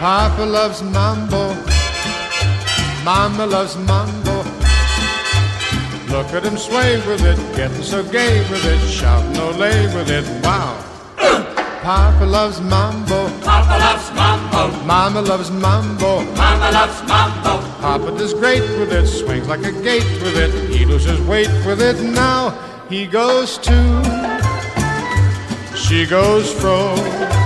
loves mambo. Mama loves mambo. Look at him sway with it, getting so gay with it, shouting olay with it. Wow. Papa loves mambo. Papa loves mambo. Mama loves mambo. Mama loves mambo. Papa does great with it, swings like a gate with it. He loses weight with it. Now he goes to, she goes fro.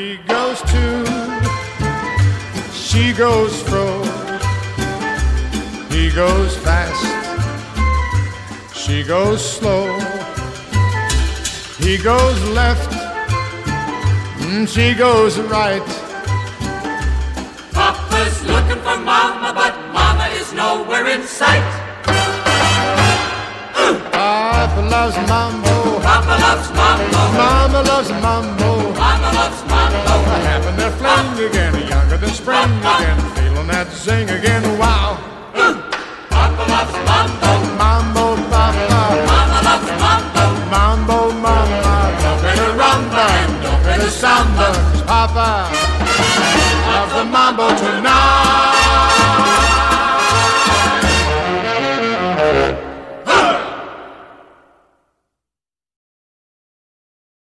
He goes to, she goes fro. He goes fast, she goes slow. He goes left, she goes right. Papa's looking for mama, but mama is nowhere in sight. Papa loves mambo, Papa loves mambo. Mama loves mambo. Younger spring again, feeling that zing again. Wow, mambo. mambo, mambo. Mambo, loves the mambo tonight.